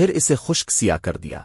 پھر اسے خشک سیا کر دیا۔